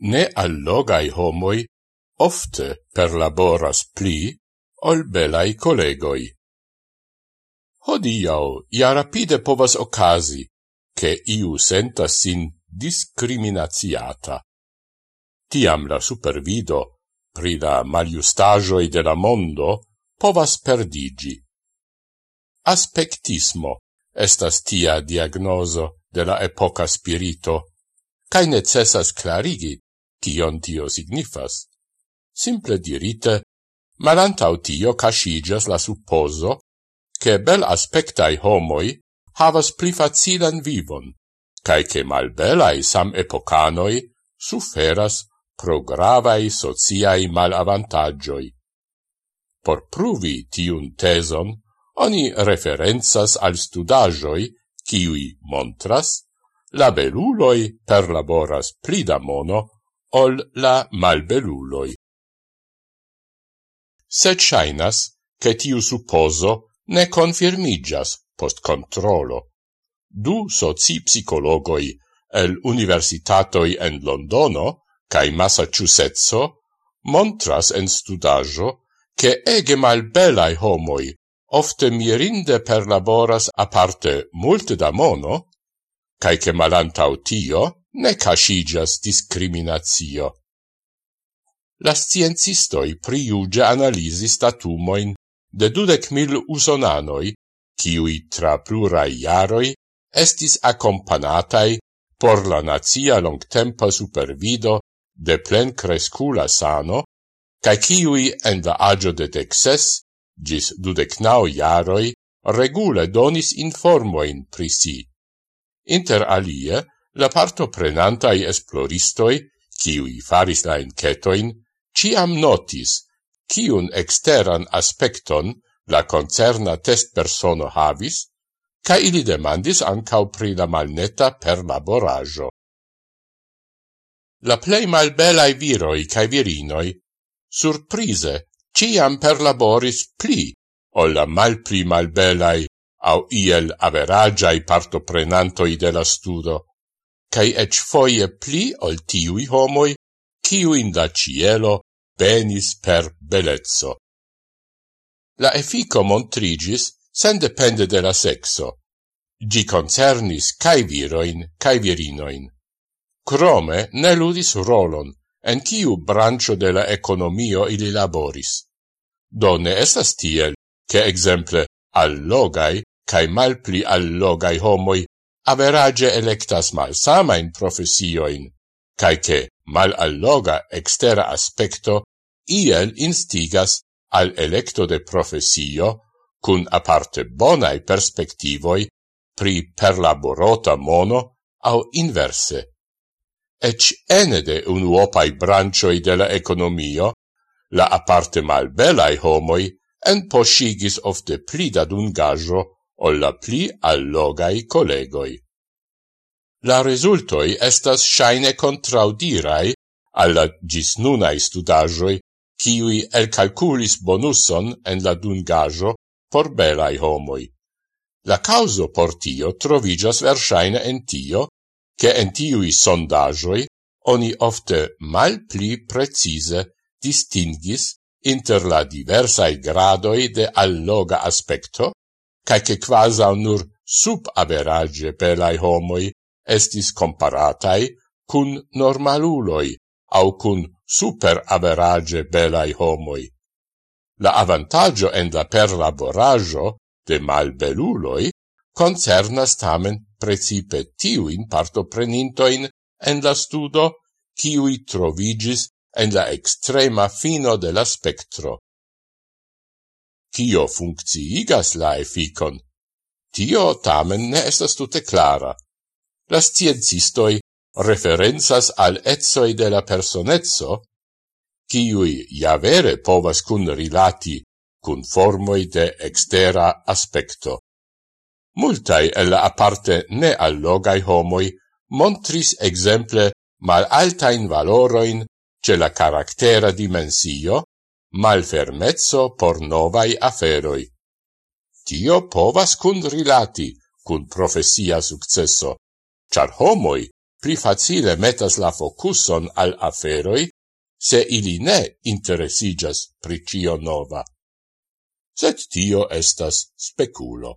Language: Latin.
ne allogai homoi ofte perlaboras pli ol belai collegoi. Hodiau ia rapide povas ocasi che iu sentas sin discriminaziata. Tiam la supervido pri la maliustagioi de la mondo povas perdigi. Aspectismo estas tia diagnoso de la epoca spirito, cae necessas clarigi tion tio signifas. Simple dirite, malantau tio casigas la supposo che bel aspectai homoi havas pli facilan vivon, cae che malbelai sam epocanoi suferas pro gravai sociai malavantagioi. Por pruvi tiun teson, oni referenzas al studagioi kiui montras, la beluloi perlaboras pli da mono ol la malbeluloi. Sed shainas che tiu supposo ne confirmigas post controlo. Du soci psicologoi el universitatoi en Londono cae Massachusettso montras en studajo che ege malbelai homoi ofte mirinde perlaboras aparte multe da mono, cae che malantau tio ne cascigas discriminatio. La sciencistoi priuge analisi statumoin de dudec mil usonanoi, ciui tra plurai iaroi estis accompanatai por la nazia longtempa supervido de plen crescula sano, cae ciui en la agio de texes, gis dudecnao iaroi, regule donis informoin pri si. Inter alie, la parto prenantai esploristoi, kiui faris la encetoin, ciam notis, ciun exteran aspecton la concerna test persono havis, ca ili demandis ancau pri la malneta per laborajo. La plei malbelai viroi cae virinoi, surprise, ciam perlaboris pli, o la malpli malbelai au iel averagiai partoprenantoi de la studo cae ec foie pli ol tiui homoi, ciuin da cielo benis per bellezzo. La effico montrigis sen depende de la sexo. Gi concernis cae viroin, cae virinoin. Crome ne ludis rolon, en ciu brancio de la economio ili laboris. Donne estas tiel, che exemple allogai cae malpli allogai homoi average electas mal in profesioin, cae che mal alloga extera aspecto iel instigas al electo de profesio cun aparte bonae perspectivoi pri perlaborota mono au inverse. Ec ene de unuopai brancioi de la economio, la aparte malbelai homoi en posigis ofte plida dungajo ol la pli allogai collegoi. La resultoi estas shaine contraudirai alla gis nunai studagioi kiui elcalculis bonuson en la dungajo por belai homoi. La causo por tio trovigas versaine en tio, che en tiui sondajoi oni ofte mal pli precise distingis inter la diversae gradoi de alloga aspecto cae che quasau nur sub-average belai homoi estis comparatai cun normaluloi au cun super-average belai homoi. La avantaggio en la perlaboraggio de malbeluloi concernas tamen precipe tiuin partoprenintoin en la studo, kiui trovigis en la extrema fino de la spectro, Tio funcciigas la efficon. Tio tamen ne estas tute clara. La sciencistoi referenzas al etsoi de la personezzo, ciui ja vere povas cun rilati cun formoi de extera aspecto. Multai el aparte ne allogai homoi montris exemple mal altain valoroin ce la caractera dimensio, malfermezzo por novai aferoi. Tio povas cun rilati, cun profesia successo, char homoi pli facile metas la focuson al aferoi, se ili ne interesigas pri cio nova. Sed tio estas speculo.